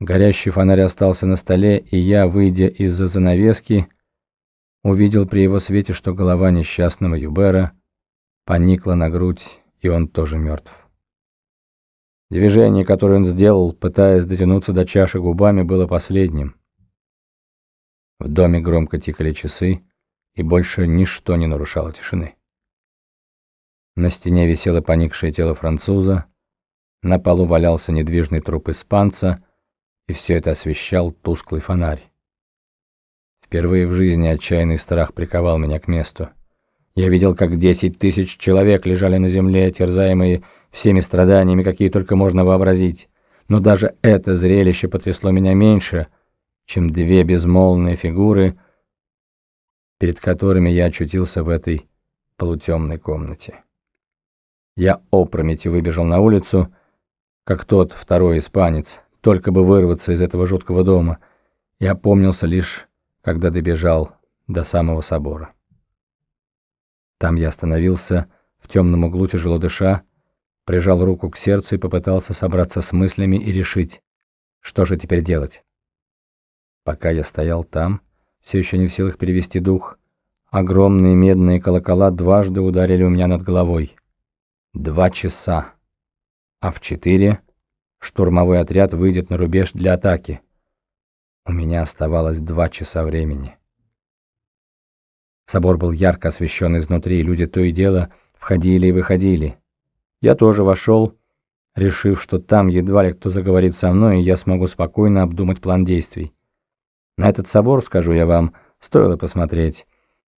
Горящий фонарь остался на столе, и я, выйдя из-за занавески, увидел при его свете, что голова несчастного Юбера поникла на грудь, и он тоже мертв. Движение, которое он сделал, пытаясь дотянуться до чаши губами, было последним. В доме громко тикали часы, и больше ничто не нарушало тишины. На стене висело поникшее тело француза, на полу валялся недвижный труп испанца, и все это освещал тусклый фонарь. Впервые в жизни отчаянный страх приковал меня к месту. Я видел, как десять тысяч человек лежали на земле, терзаемые всеми страданиями, какие только можно вообразить. Но даже это зрелище потрясло меня меньше, чем две безмолвные фигуры, перед которыми я очутился в этой полутемной комнате. Я опрометью выбежал на улицу, как тот второй испанец, только бы вырваться из этого жуткого дома. Я опомнился лишь, когда добежал до самого собора. Там я остановился, в темном углу тяжело дыша, прижал руку к сердцу и попытался собраться с мыслями и решить, что же теперь делать. Пока я стоял там, все еще не в силах перевести дух, огромные медные колокола дважды ударили у меня над головой. Два часа. А в четыре штурмовой отряд выйдет на рубеж для атаки. У меня оставалось два часа времени. Собор был ярко освещен изнутри, люди то и дело входили и выходили. Я тоже вошел, решив, что там едва ли кто заговорит со мной, и я смогу спокойно обдумать план действий. На этот собор, скажу я вам, стоило посмотреть.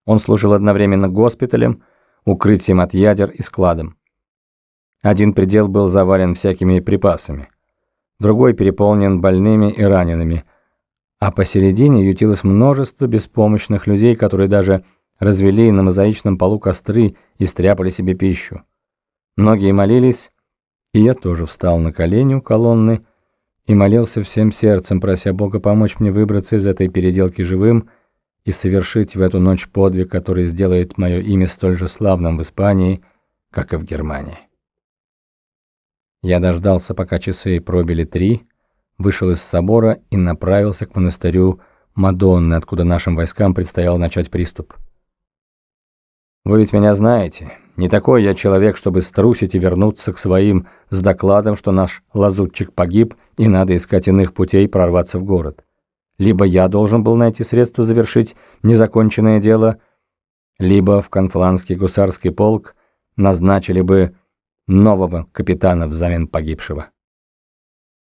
Он служил одновременно госпиталем, укрытием от ядер и складом. Один предел был завален всякими припасами, другой переполнен больными и ранеными, а посередине ютилось множество беспомощных людей, которые даже развели на мозаичном полу костры и стряпали себе пищу. Многие молились, и я тоже встал на колени у колонны и молился всем сердцем, прося Бога помочь мне выбраться из этой переделки живым и совершить в эту ночь подвиг, который сделает мое имя столь же славным в Испании, как и в Германии. Я дождался, пока часы пробили три, вышел из собора и направился к монастырю Мадонны, откуда нашим войскам предстояло начать приступ. Вы ведь меня знаете. Не такой я человек, чтобы струсить и вернуться к своим с докладом, что наш лазутчик погиб и надо искать иных путей прорваться в город. Либо я должен был найти средства завершить незаконченное дело, либо в конфланский гусарский полк назначили бы нового капитана взамен погибшего.